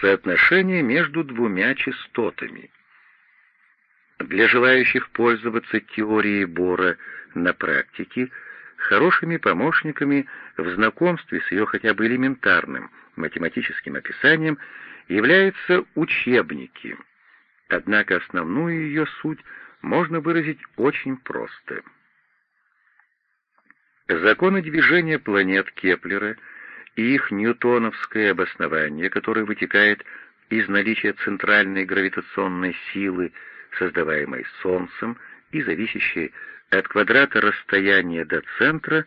соотношение между двумя частотами. Для желающих пользоваться теорией Бора на практике хорошими помощниками в знакомстве с ее хотя бы элементарным математическим описанием являются учебники, однако основную ее суть можно выразить очень просто. Законы движения планет Кеплера и их ньютоновское обоснование, которое вытекает из наличия центральной гравитационной силы, создаваемой Солнцем и зависящей от квадрата расстояния до центра,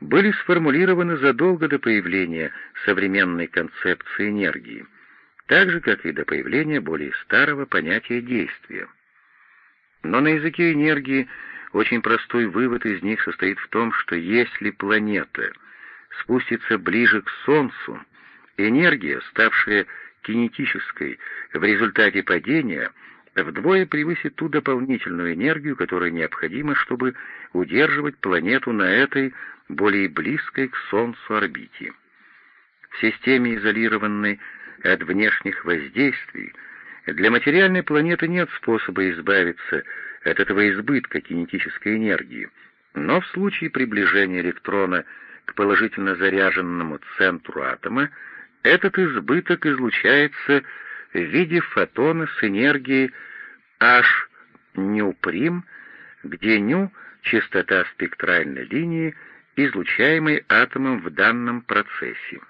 были сформулированы задолго до появления современной концепции энергии, так же, как и до появления более старого понятия действия. Но на языке энергии очень простой вывод из них состоит в том, что если планета спустится ближе к Солнцу, энергия, ставшая кинетической в результате падения, вдвое превысит ту дополнительную энергию, которая необходима, чтобы удерживать планету на этой более близкой к Солнцу орбите. В системе, изолированной от внешних воздействий, для материальной планеты нет способа избавиться от этого избытка кинетической энергии, но в случае приближения электрона к положительно заряженному центру атома этот избыток излучается в виде фотона с энергией H ню', где ню — частота спектральной линии, излучаемой атомом в данном процессе.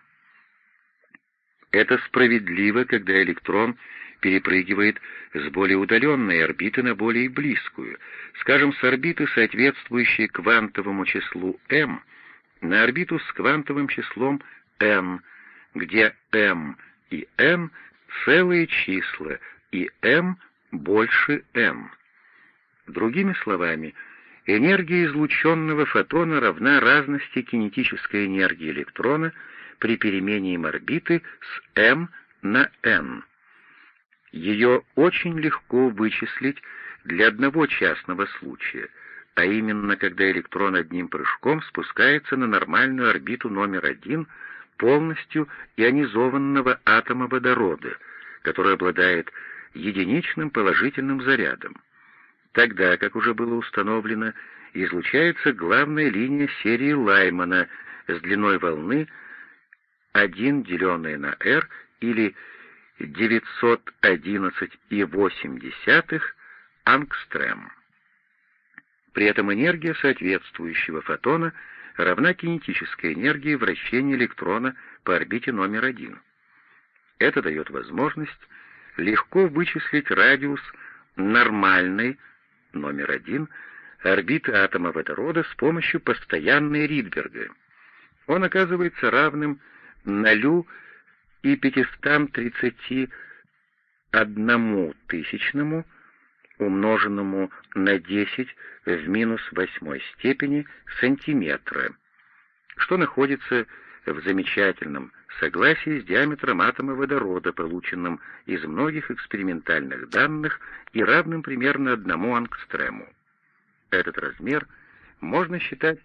Это справедливо, когда электрон перепрыгивает с более удаленной орбиты на более близкую, скажем, с орбиты, соответствующей квантовому числу m, на орбиту с квантовым числом n, где m и n — целые числа, и m больше m. Другими словами, энергия излученного фотона равна разности кинетической энергии электрона при перемене им орбиты с m на n. Ее очень легко вычислить для одного частного случая, а именно когда электрон одним прыжком спускается на нормальную орбиту номер один полностью ионизованного атома водорода, который обладает единичным положительным зарядом. Тогда, как уже было установлено, излучается главная линия серии Лаймана с длиной волны 1 деленное на r или 911,8 ангстрем. При этом энергия соответствующего фотона равна кинетической энергии вращения электрона по орбите номер один. Это дает возможность легко вычислить радиус нормальной номер один орбиты атома водорода с помощью постоянной Ридберга. Он оказывается равным 0 и 531 тысячному, умноженному на 10 в минус восьмой степени сантиметра, что находится в замечательном согласии с диаметром атома водорода, полученным из многих экспериментальных данных и равным примерно одному ангстрему. Этот размер можно считать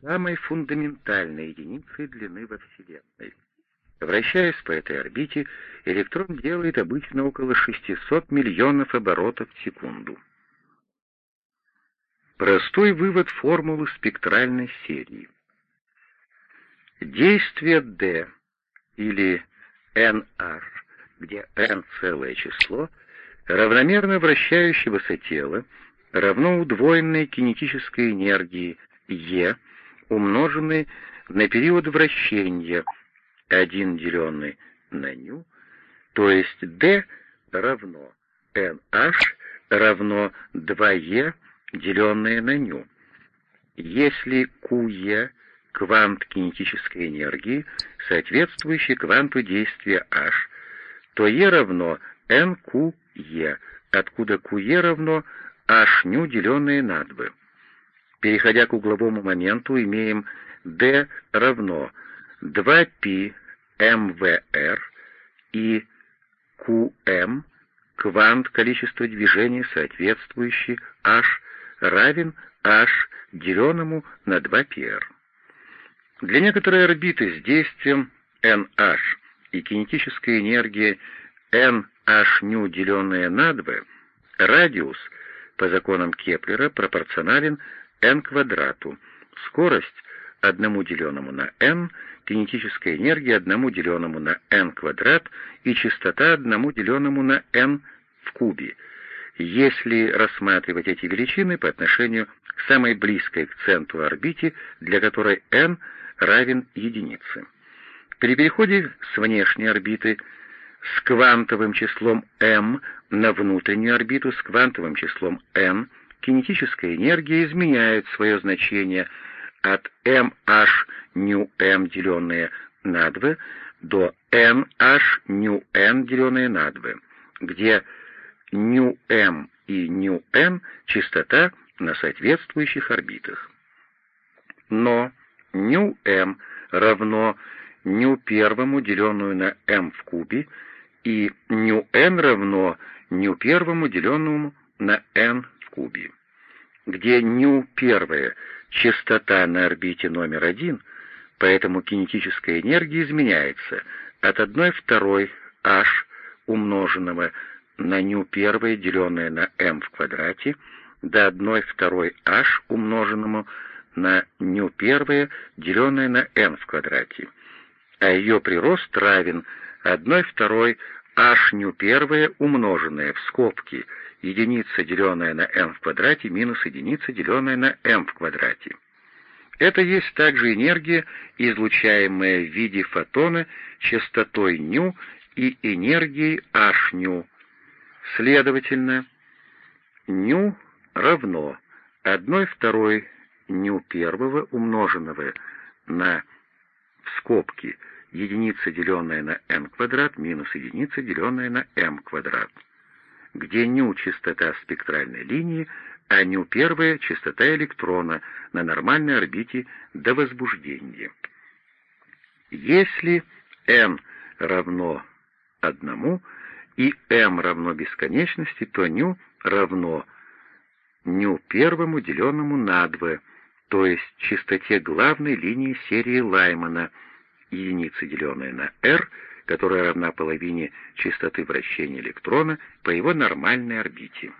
самой фундаментальной единицей длины во Вселенной. Вращаясь по этой орбите, электрон делает обычно около 600 миллионов оборотов в секунду. Простой вывод формулы спектральной серии. Действие D или NR, где n целое число, равномерно вращающегося тела равно удвоенной кинетической энергии E, умноженной на период вращения 1 деленный на ню, то есть D равно NH равно 2E, деленное на ню. Если QE — квант кинетической энергии, соответствующий кванту действия H, то E равно NQE, откуда QE равно H ню, деленное на 2. Переходя к угловому моменту, имеем D равно 2π МВР и QM, квант количества движений, соответствующий H, равен H, деленному на 2πr. Для некоторой орбиты с действием NH и кинетическая энергия nh деленное на 2, радиус по законам Кеплера пропорционален n квадрату, скорость 1 деленному на n, кинетическая энергия 1 деленному на n квадрат и частота 1 деленному на n в кубе, если рассматривать эти величины по отношению к самой близкой к центру орбите, для которой n равен единице. При переходе с внешней орбиты с квантовым числом m на внутреннюю орбиту с квантовым числом n кинетическая энергия изменяет свое значение от mh nu m деленное на 2 до nh nu n деленное на 2, где m и n частота на соответствующих орбитах. Но m равно nu первому деленную на m в кубе и n равно nu первому деленному на n в кубе, где nu первая частота на орбите номер один, поэтому кинетическая энергия изменяется от 1 второй h умноженного на ню первое, деленное на m в квадрате, до 1 второй h умноженному на ню первое, деленное на n в квадрате, а ее прирост равен 1 второй h ню первое, умноженное в скобки единица, деленная на m в квадрате, минус единица, деленная на m в квадрате. Это есть также энергия, излучаемая в виде фотона частотой ню и энергией h ню, Следовательно, ню равно 1 второй ню первого умноженного на в скобки единица, деленная на n квадрат, минус единица, деленная на m квадрат, где ню — частота спектральной линии, а ню первая — частота электрона на нормальной орбите до возбуждения. Если n равно одному, и m равно бесконечности, то ню равно ню первому, деленному на 2, то есть частоте главной линии серии Лаймана, единица, деленная на r, которая равна половине частоты вращения электрона по его нормальной орбите.